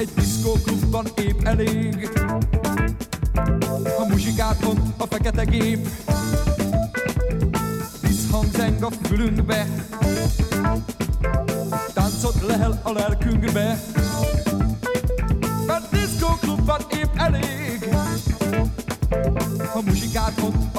Egy diszkóklubban épp elég. A muzsikát mond a fekete gép. Visszhang zeng a fülünkbe. Táncot lehel a lelkünkbe. Mert diszkóklubban épp elég. A muzsikát mond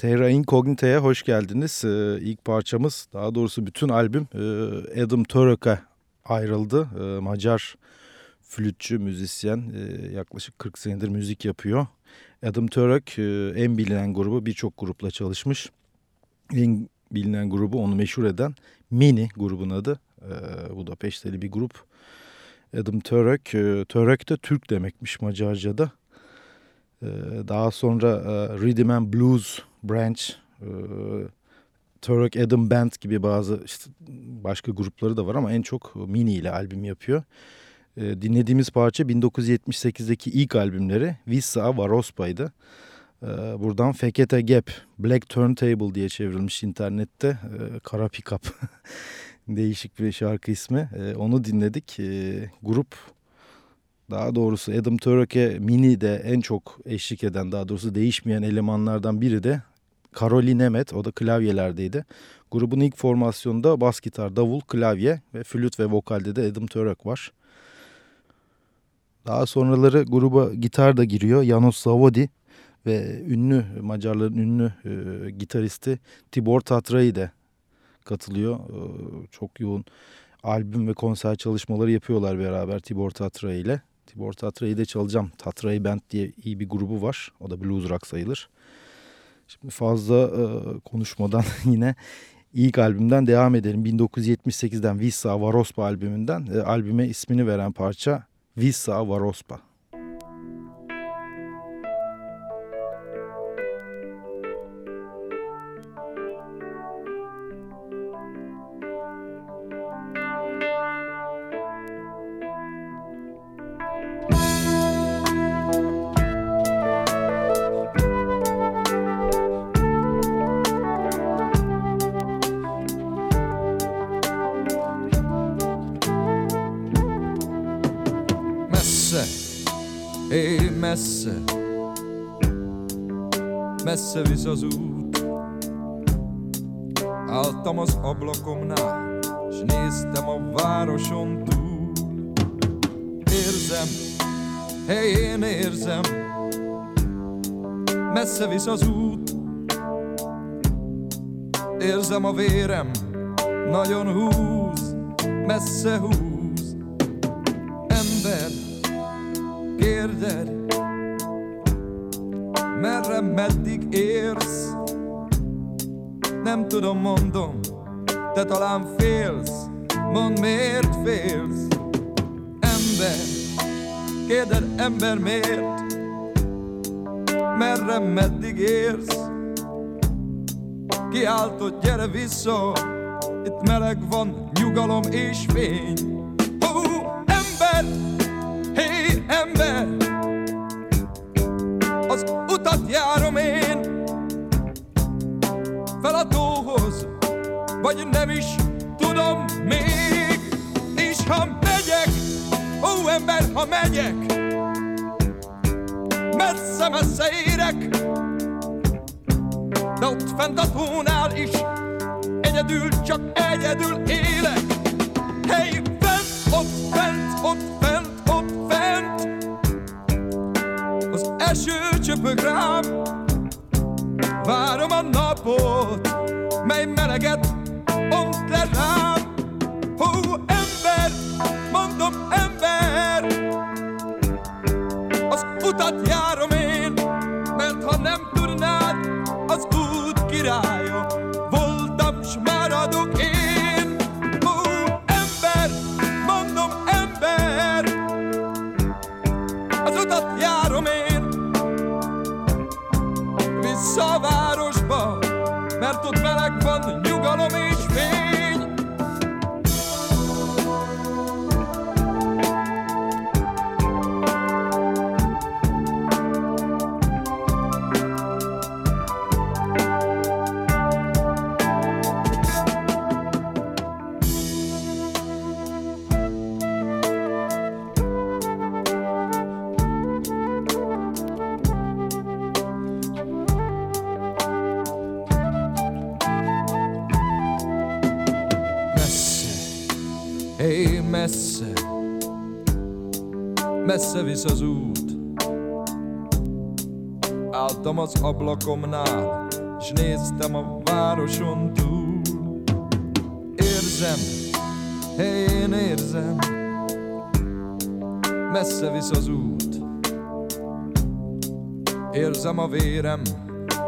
Terra Incognita'ya hoş geldiniz. Ee, ilk parçamız, daha doğrusu bütün albüm e, Adam Török'e ayrıldı. E, Macar flütçü, müzisyen, e, yaklaşık 40 senedir müzik yapıyor. Adam Török e, en bilinen grubu, birçok grupla çalışmış. En bilinen grubu, onu meşhur eden Mini grubun adı. E, Budapeşteli bir grup. Adam Török, e, Török de Türk demekmiş Macarca'da. E, daha sonra e, Rhythm and Blues Branch e, Turok Adam Band gibi bazı işte başka grupları da var ama en çok Mini ile albüm yapıyor. E, dinlediğimiz parça 1978'deki ilk albümleri Vissa Varospa'ydı. E, buradan Fekete Gap, Black Turntable diye çevrilmiş internette. E, Kara Pickup değişik bir şarkı ismi. Onu dinledik. Grup daha doğrusu Adam Turok'e Mini de en çok eşlik eden daha doğrusu değişmeyen elemanlardan biri de Karoli Nemet o da klavyelerdeydi. Grubun ilk formasyonunda bas gitar, davul, klavye ve flüt ve vokalde de Adam Török var. Daha sonraları gruba gitar da giriyor. Janos Savodi ve ünlü Macarların ünlü e, gitaristi Tibor Tatra'yı da katılıyor. E, çok yoğun albüm ve konser çalışmaları yapıyorlar beraber Tibor Tatra ile. Tibor Tatra'yı da çalacağım. Tatra'yı Band diye iyi bir grubu var. O da blues rock sayılır. Şimdi fazla e, konuşmadan yine ilk albümden devam edelim. 1978'den Vissa Varospa albümünden e, albüme ismini veren parça Vissa Varospa. Visz az út. Álltam az ablakomnál, s néztem a városon túl. Érzem, hey, én érzem, messze visz az út. Érzem a vérem, nagyon húz, messze húz. Tudom, mondom, te talán félsz. Mondd, miért félsz? Ember, kérded, ember, miért? Merre, meddig érsz? Kiáltott, gyere vissza Itt meleg van, nyugalom és fény vagy nem is tudom még. És ha megyek, ó ember, ha megyek, messze-messze érek, de ott fent a tónál is egyedül, csak egyedül élek. Hey, fent, ott fent, ott fent, ott fent, az eső csöpög rám Várom a napot, mely meleget Hú, ember, mondom ember Az utat járom én, mert ha nem tudnád Az út királya messze visz az út. Álltam az ablakomnál, s néztem a városon túl. Érzem, hey, én érzem, messze visz az út. Érzem a vérem,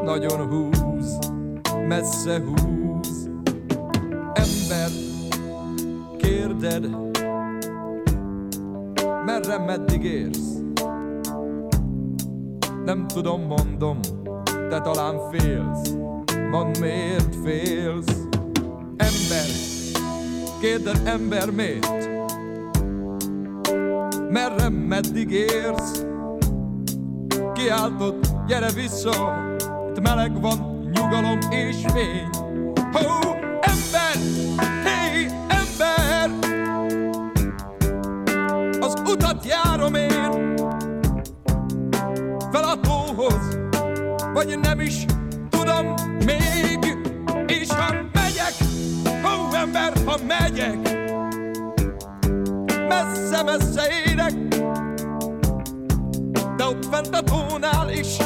nagyon húz, messze húz. Ember, kérded, merre, meddig érsz? Nem tudom, mondom, te talán félsz, Mond miért félsz? Ember, kérded ember miért? Merre, meddig érsz? Kiáltott, gyere vissza, itt meleg van, nyugalom és fény. Ho, vagy nem is tudom még, és ha megyek, ó ember, ha megyek, messze-messze érek, de ott fent a tónál is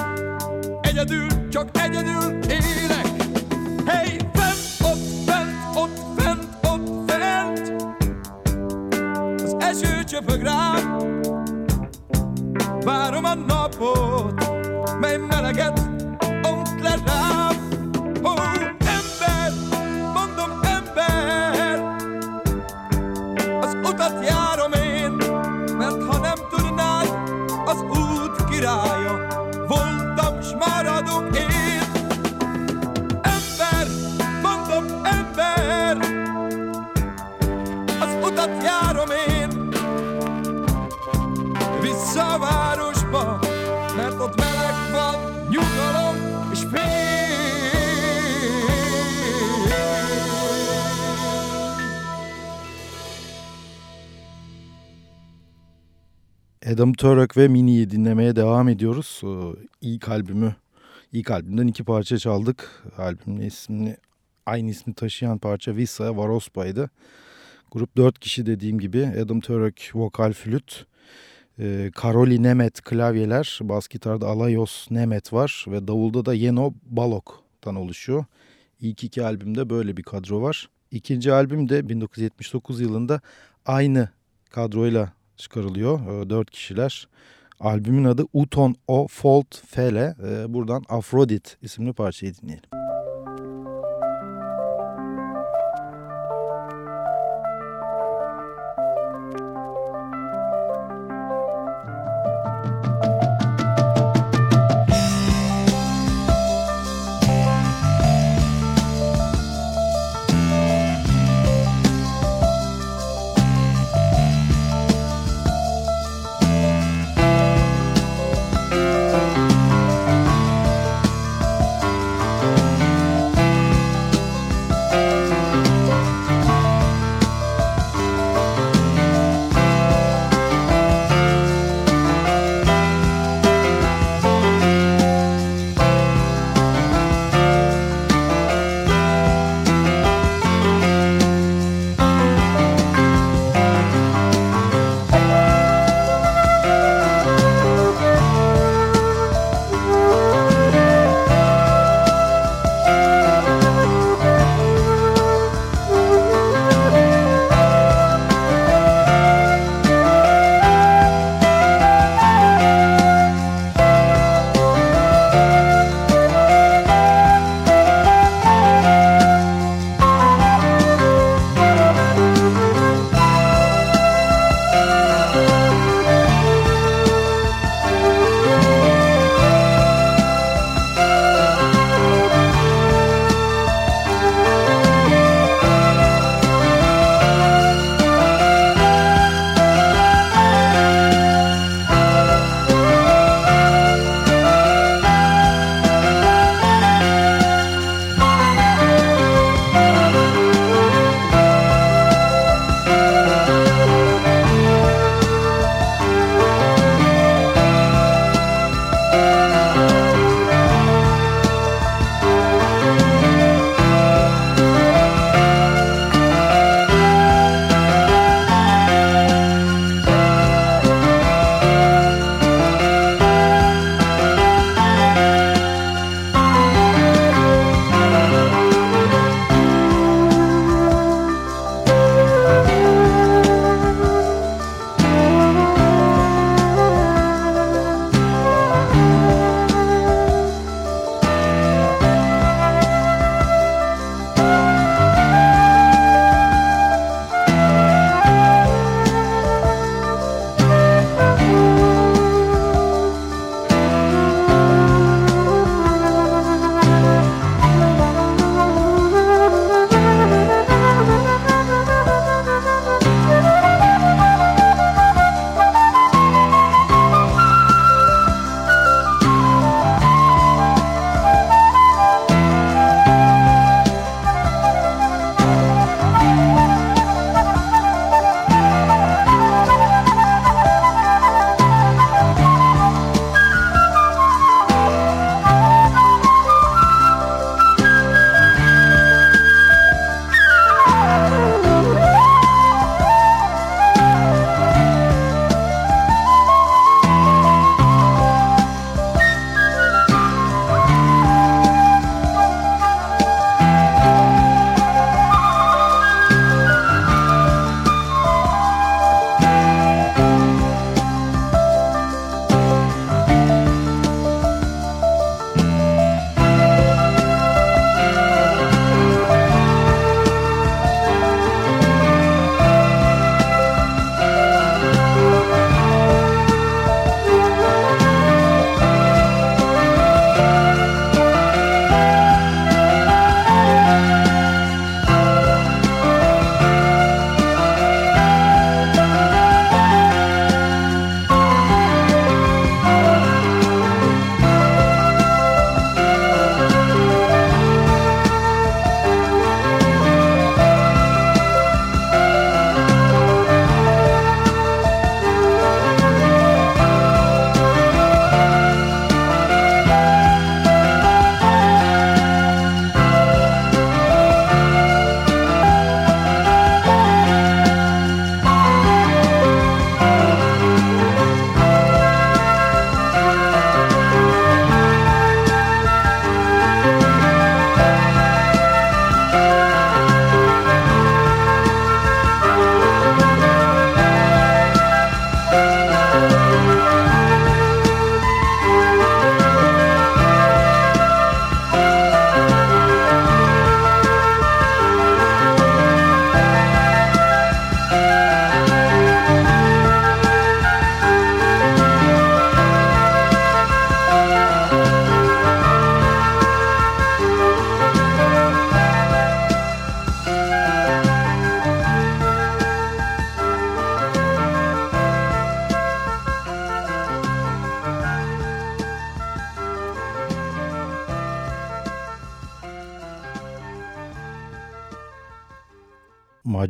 egyedül, csak egyedül élek. Hey, fent, ott, fent, ott, fent, ott, fent, az eső csöpög rám, várom a napot, mely meleget utat járom én, mert ha nem tudnád, az út királya voltam, s maradok én. Adam Turok ve Mini'yi dinlemeye devam ediyoruz. Ee, İlk albümü, ilk albümden iki parça çaldık. Albümün ismini, aynı ismi taşıyan parça Visa Varospa'ydı. Grup dört kişi dediğim gibi. Adam Turok vokal flüt, e, Karoli Nemet klavyeler, bas gitarda Alayos Nemet var ve davulda da Yeno Balok'tan oluşuyor. İlk iki albümde böyle bir kadro var. İkinci albüm de 1979 yılında aynı kadroyla çıkarılıyor. Ee, Dört kişiler. Albümün adı Uton O Fault Fele. Ee, Buradan Afrodit isimli parçayı dinleyelim.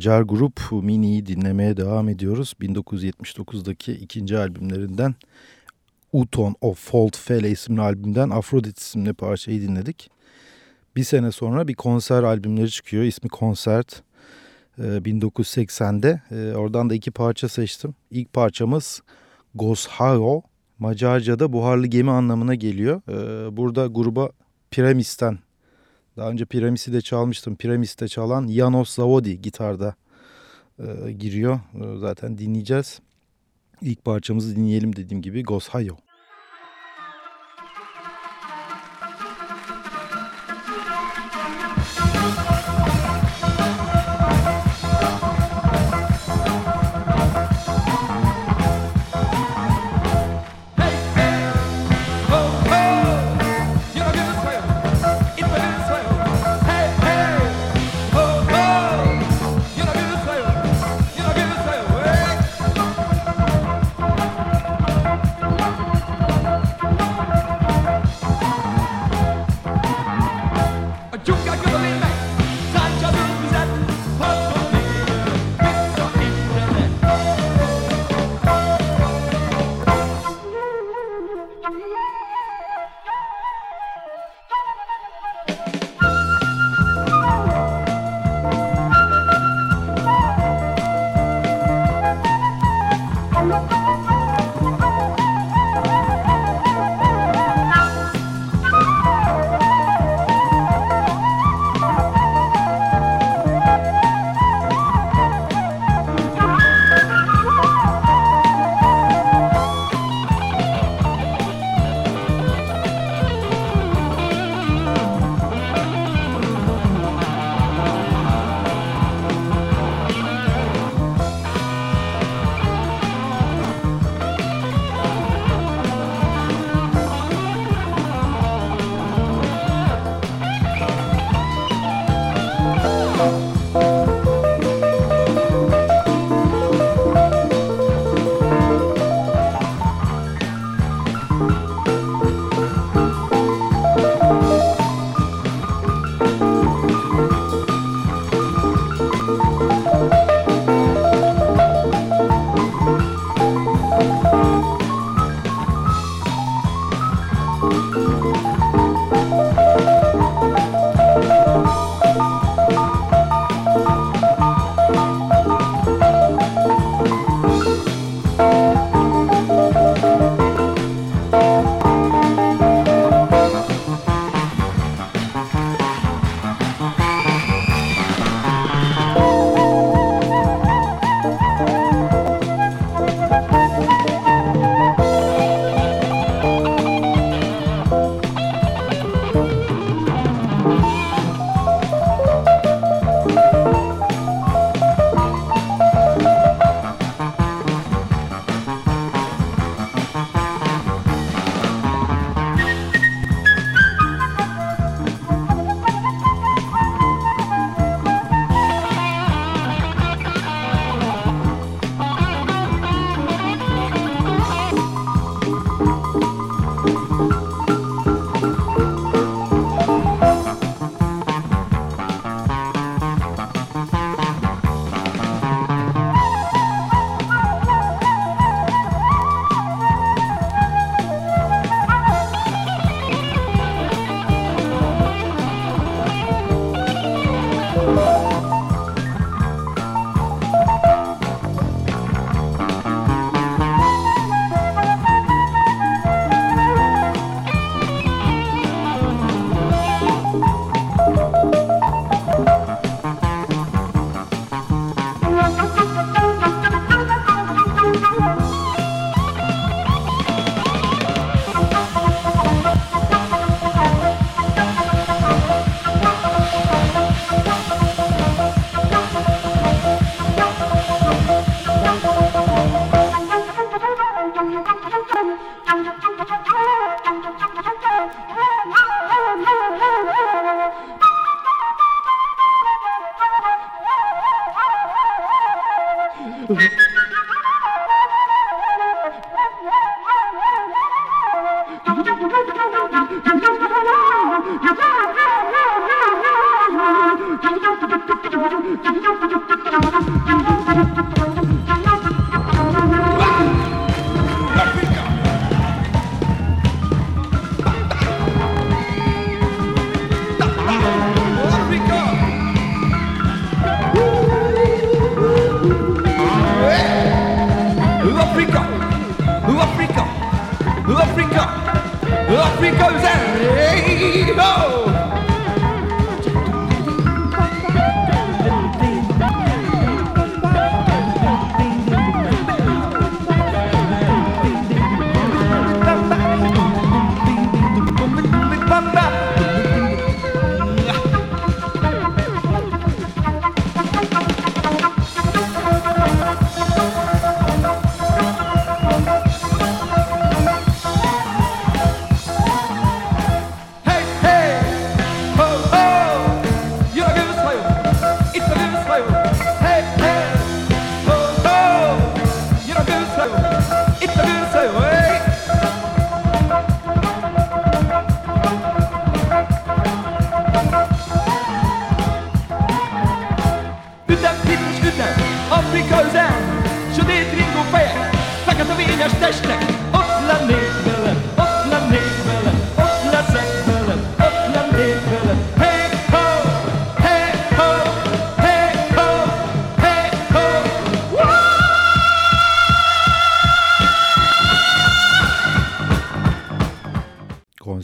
Macar grup Mini'yi dinlemeye devam ediyoruz. 1979'daki ikinci albümlerinden Uton of Fault Fele isimli albümden Afrodit isimli parçayı dinledik. Bir sene sonra bir konser albümleri çıkıyor. İsmi Konsert. 1980'de. Ee, ee, oradan da iki parça seçtim. İlk parçamız Gosharo. Macarca'da buharlı gemi anlamına geliyor. Ee, burada gruba Piramis'ten daha önce Piramis'i de çalmıştım. Piramis'te çalan Janos Zavodi gitarda e, giriyor. E, zaten dinleyeceğiz. İlk parçamızı dinleyelim dediğim gibi Goshayo.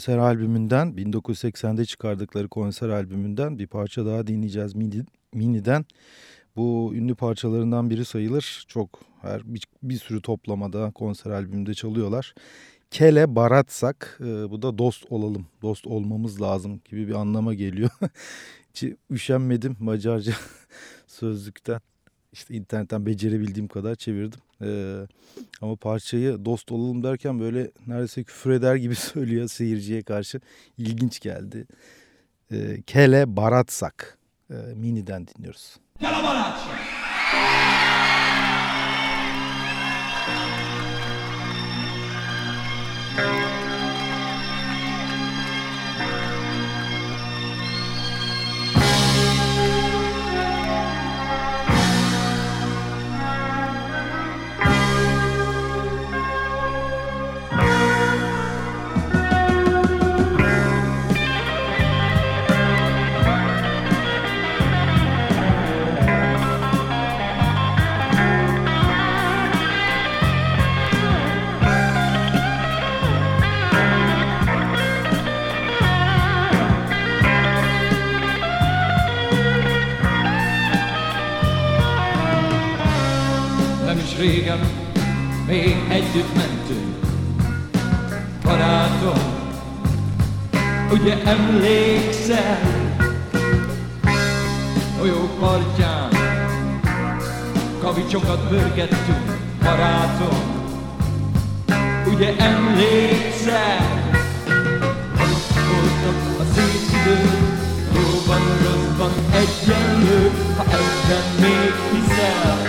Konser albümünden 1980'de çıkardıkları konser albümünden bir parça daha dinleyeceğiz Mini, Mini'den. Bu ünlü parçalarından biri sayılır. Çok her bir, bir sürü toplamada konser albümünde çalıyorlar. Kele Baratsak e, bu da dost olalım, dost olmamız lazım gibi bir anlama geliyor. Üşenmedim Macarca sözlükten. İşte internetten becerebildiğim kadar çevirdim. Ee, ama parçayı dost olalım derken böyle neredeyse küfür eder gibi söylüyor seyirciye karşı. İlginç geldi. Ee, Kele Baratsak. Ee, Mini'den dinliyoruz. Nem még együtt mentünk Barátom, ugye emlékszel? Folyók partján Kavicsokat pörgettünk Barátom, ugye emlékszel? Voltak a szép idők Jóban, rosszban egyenlő Ha ebben még hiszel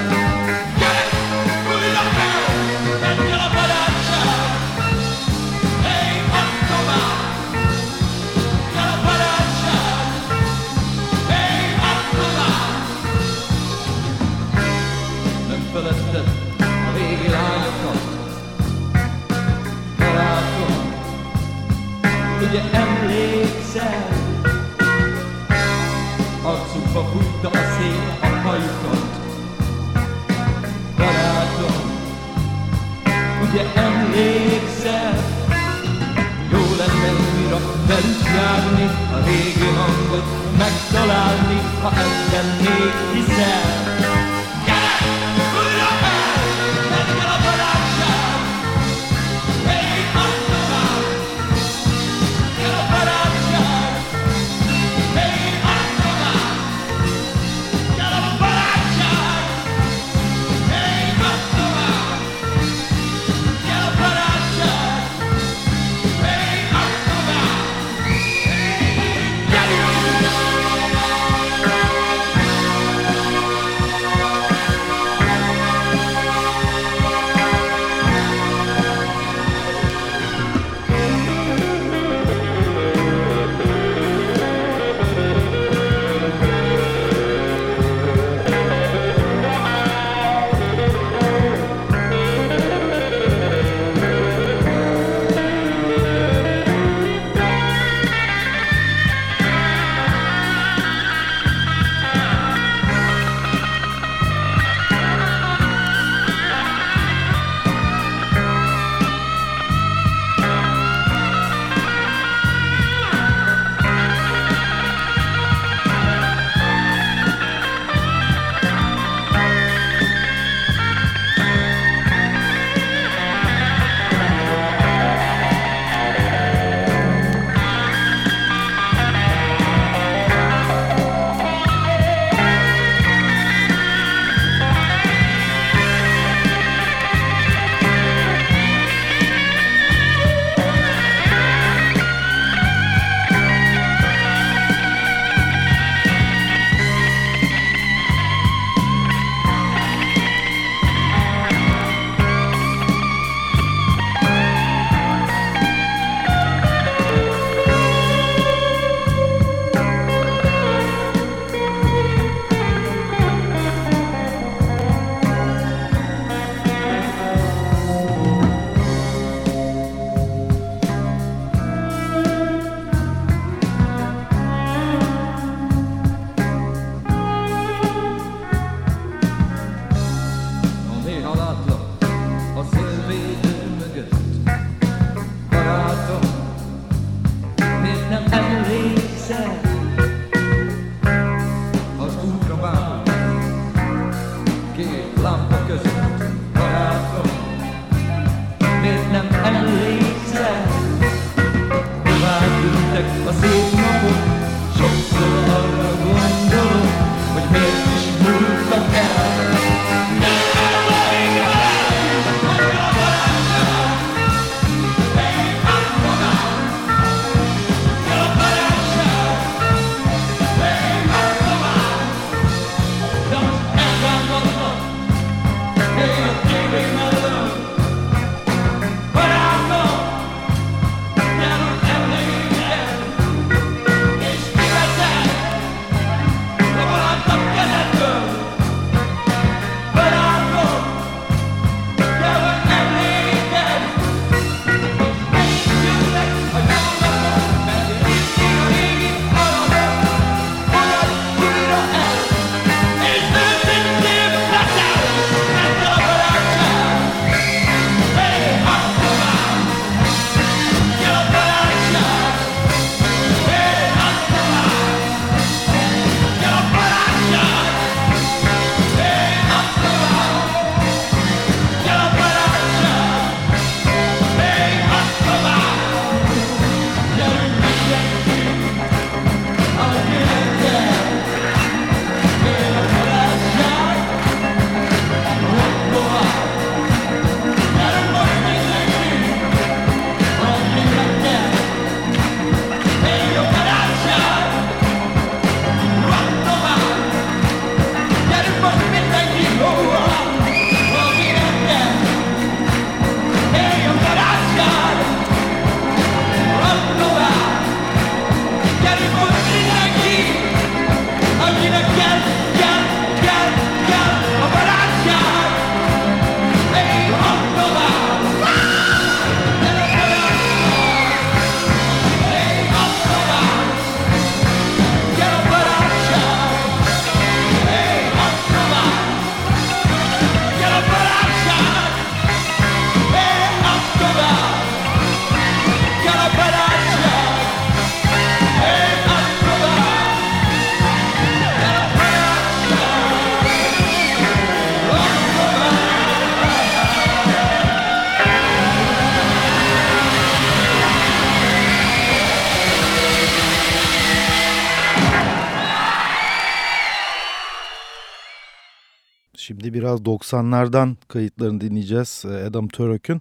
Şimdi biraz 90'lardan kayıtlarını dinleyeceğiz. Ee, Adam Turok'un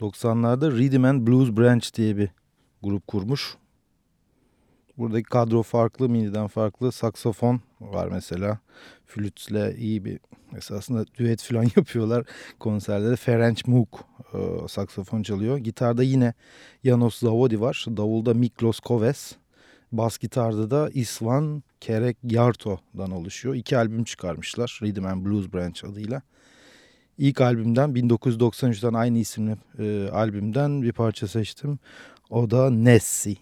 90'larda Rhythm and Blues Branch diye bir grup kurmuş. Buradaki kadro farklı, miniden farklı. Saksafon var mesela. Flütle iyi bir esasında düet falan yapıyorlar konserlerde. Ferenc Muk e, saksafon çalıyor. Gitarda yine Janos Zavodi var. Davulda Miklos Koves. Bas gitarda da Isvan Kerek Yarto'dan oluşuyor. İki albüm çıkarmışlar Rhythm and Blues Branch adıyla. İlk albümden 1993'ten aynı isimli e, albümden bir parça seçtim. O da Nessie.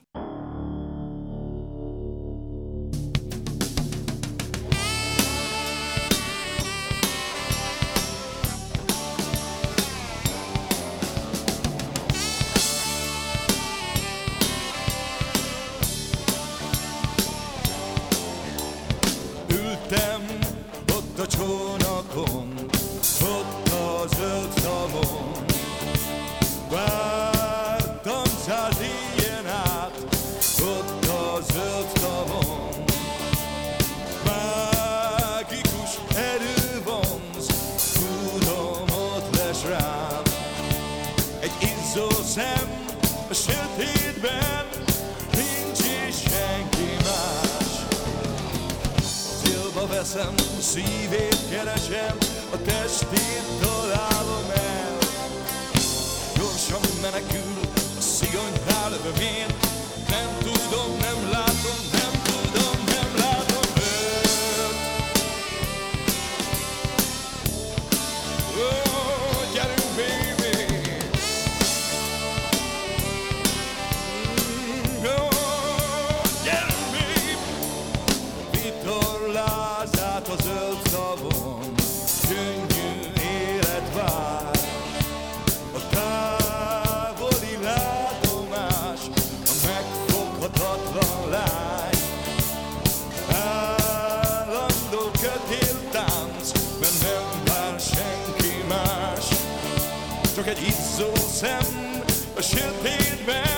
I should be in bed.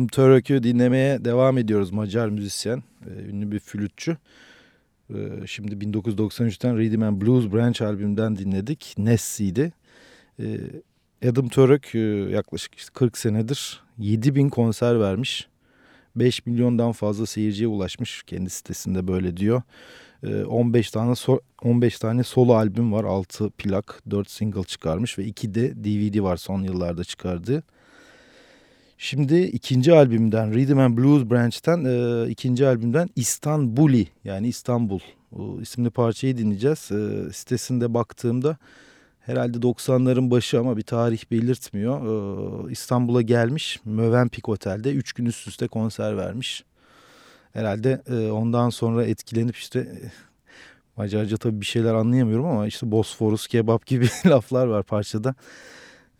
Adam Török'ü dinlemeye devam ediyoruz. Macar müzisyen, e, ünlü bir flütçü. E, Şimdi 1993'ten Rhythm and Blues Branch albümünden dinledik. Nessie'di. E, Adam Török yaklaşık işte 40 senedir 7000 konser vermiş. 5 milyondan fazla seyirciye ulaşmış. Kendi sitesinde böyle diyor. E, 15 tane so- 15 tane solo albüm var. 6 plak, 4 single çıkarmış ve 2 de DVD var son yıllarda çıkardığı. Şimdi ikinci albümden Rhythm and Blues Branch'ten e, ikinci albümden İstanbuli yani İstanbul o isimli parçayı dinleyeceğiz. E, sitesinde baktığımda herhalde 90'ların başı ama bir tarih belirtmiyor. E, İstanbul'a gelmiş Mövenpik Otel'de 3 gün üst üste konser vermiş. Herhalde e, ondan sonra etkilenip işte e, Macarca tabii bir şeyler anlayamıyorum ama işte Bosforus kebap gibi laflar var parçada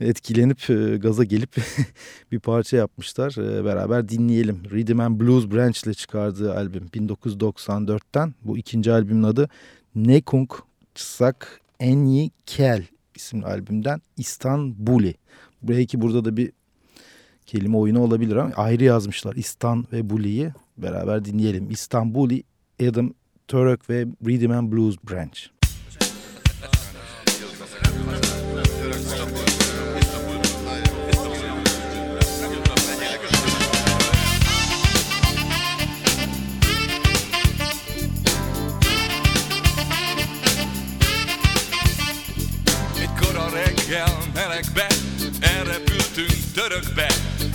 etkilenip e, gaza gelip bir parça yapmışlar. E, Beraber dinleyelim. Rhythm and Blues Branch ile çıkardığı albüm 1994'ten. Bu ikinci albümün adı Nekung Çsak Enyi Kel isimli albümden İstanbuli. Belki burada da bir kelime oyunu olabilir ama ayrı yazmışlar. İstan ve Buli'yi beraber dinleyelim. İstanbuli, Adam Turk ve Rhythm and Blues Branch. Melegbe Elrepültünk törökbe.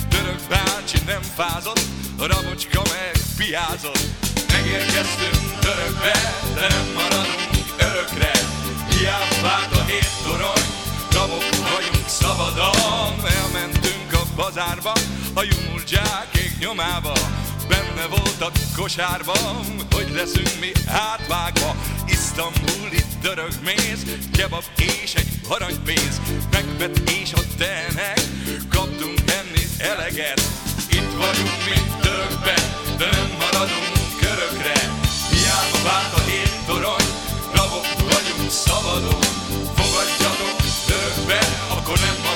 Török bácsi nem fázott A rabocska meg piázott. Megérkeztünk törökbe De nem maradunk örökre. Hiába várt a hét torony Rabok vagyunk szabadon. Elmentünk a bazárba A jumurcsákék nyomába. Benne voltak kosárban Hogy leszünk mi átvágva Isztambuli török méz Kebab és egy aranypénz. Megbet és a tenek Kaptunk enni eleget. Itt vagyunk mi törökbe De nem maradunk körökre. Hiába vált a hét torony Rabok vagyunk szabadon. Fogadjatok törökbe Akkor nem maradunk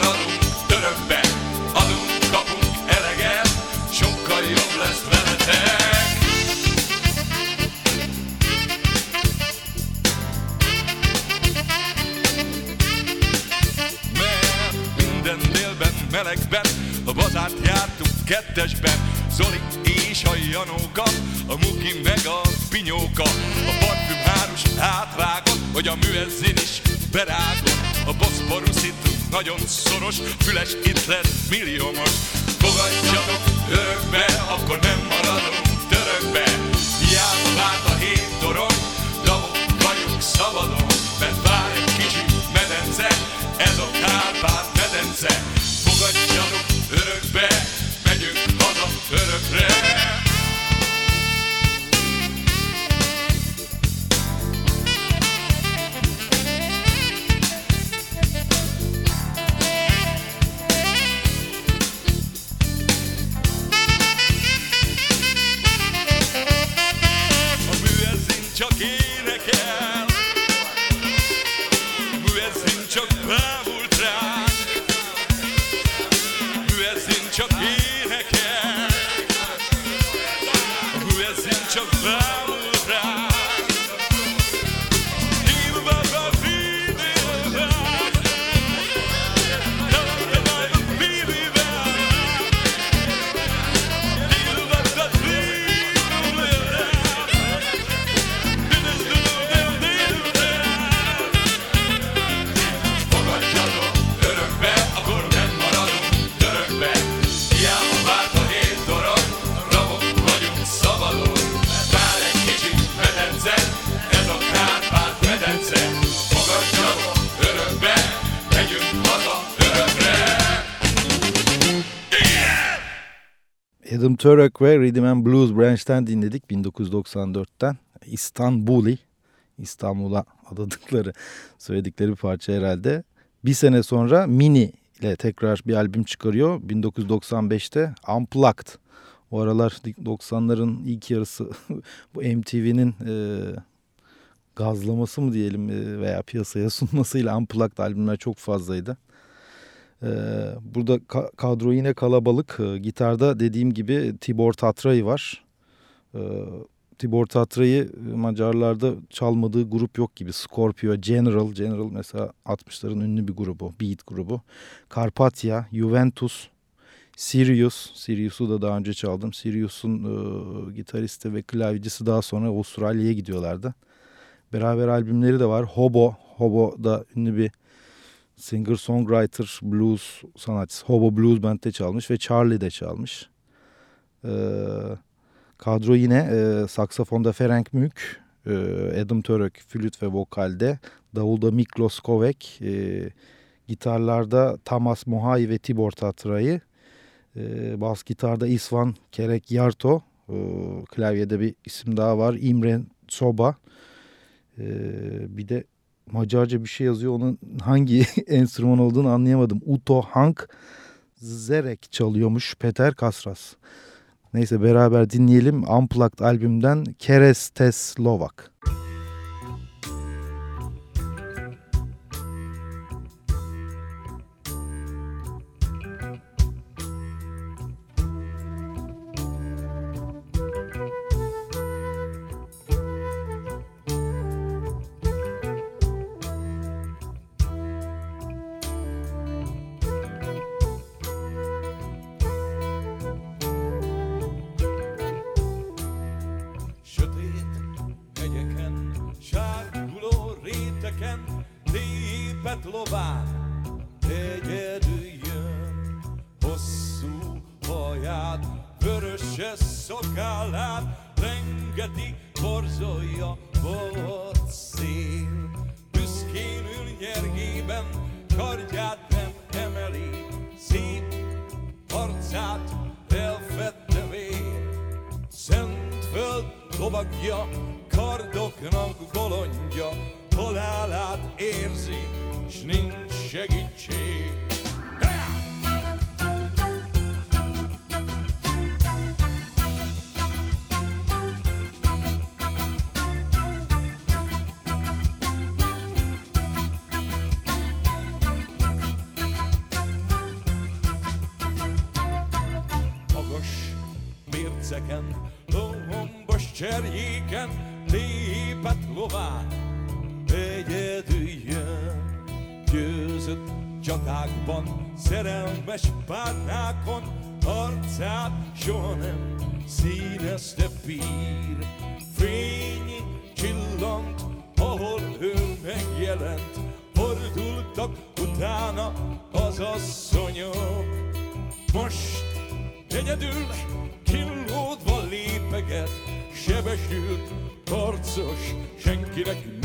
melegben A bazárt jártunk kettesben Zoli és a Janóka A Muki meg a Pinyóka. A parfümárus átvágott Hogy a műezzin is berágott. A boszporusz itt nagyon szoros Füles itt lesz milliómos. Fogadjatok örökbe Akkor nem maradunk törökbe. Hiába várt a hét torony Rabok vagyunk szabadon Adam Turok ve Rhythm and Blues Branch'ten dinledik 1994'ten. İstanbuli, İstanbul'a adadıkları, söyledikleri bir parça herhalde. Bir sene sonra Mini ile tekrar bir albüm çıkarıyor. 1995'te Unplugged. O aralar 90'ların ilk yarısı bu MTV'nin e, gazlaması mı diyelim e, veya piyasaya sunmasıyla Unplugged albümler çok fazlaydı. E, burada ka kadro yine kalabalık. E, gitarda dediğim gibi Tibor Tatra'yı var. E, Tibor Tatra'yı Macarlarda çalmadığı grup yok gibi. Scorpio, General. General mesela 60'ların ünlü bir grubu. Beat grubu. Carpathia, Juventus, Sirius. Sirius'u da daha önce çaldım. Sirius'un e, gitaristi ve klavyecisi daha sonra Avustralya'ya gidiyorlardı. Beraber albümleri de var. Hobo. Hobo da ünlü bir singer-songwriter, blues sanatçısı. Hobo Blues Band'de çalmış ve Charlie de çalmış. Ee, kadro yine e, saksafonda Ferenc Mük, e, Adam Török flüt ve vokalde, davulda Miklos Kovek, e, gitarlarda Tamas Mohay ve Tibor Tatra'yı, e, bas gitarda İsvan Kerek Yarto, e, klavyede bir isim daha var İmre Soba, e, bir de Macarca bir şey yazıyor. Onun hangi enstrüman olduğunu anlayamadım. Uto Hank Zerek çalıyormuş Peter Kasras. Neyse beraber dinleyelim Unplugged albümden Keres Tes Slovak. pra. Asszonyok. Most egyedül killódva lépeget, sebesült, harcos, senkinek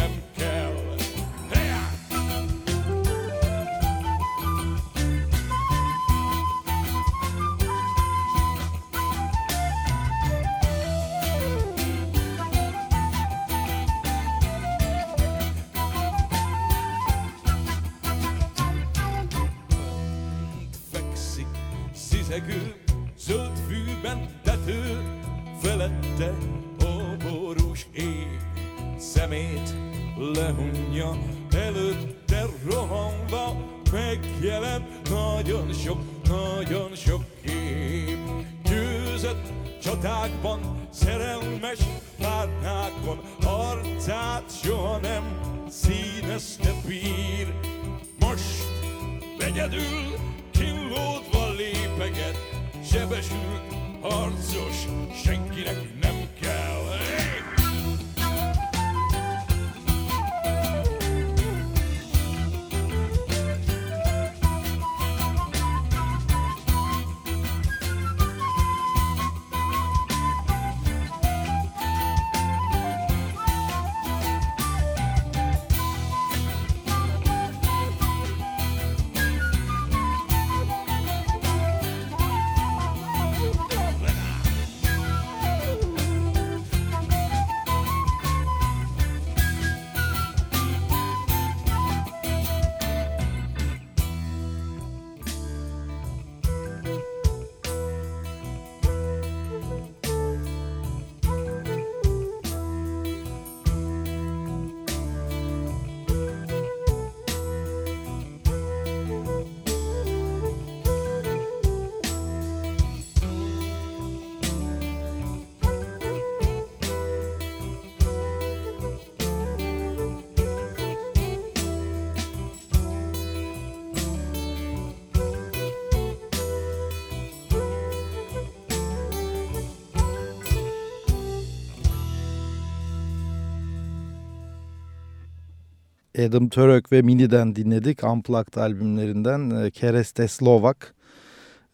Adam Turok ve Mini'den dinledik. Unplugged albümlerinden e, Kereste Slovak.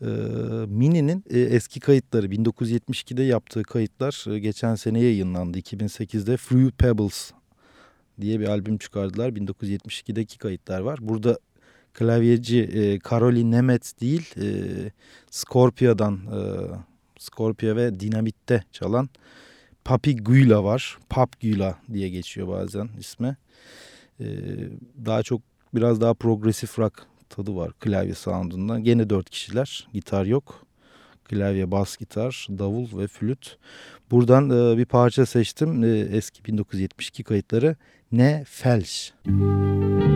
E, Mini'nin e, eski kayıtları 1972'de yaptığı kayıtlar geçen sene yayınlandı. 2008'de Fruit Pebbles diye bir albüm çıkardılar. 1972'deki kayıtlar var. Burada klavyeci Karolin Nemeth değil Scorpia'dan Scorpia ve Dinamit'te çalan Papi Güla var. Pap Güla diye geçiyor bazen ismi. Ee, daha çok biraz daha progresif rock tadı var klavye soundundan. Gene dört kişiler. Gitar yok. Klavye, bas gitar, davul ve flüt. Buradan e, bir parça seçtim. E, eski 1972 kayıtları. Ne Felş. Müzik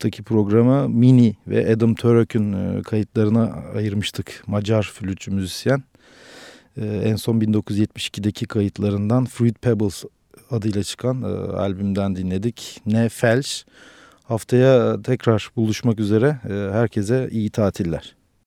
haftaki programı Mini ve Adam Török'ün e, kayıtlarına ayırmıştık. Macar flütçü müzisyen. E, en son 1972'deki kayıtlarından Fruit Pebbles adıyla çıkan e, albümden dinledik. Ne Felş. Haftaya tekrar buluşmak üzere. Herkese iyi tatiller.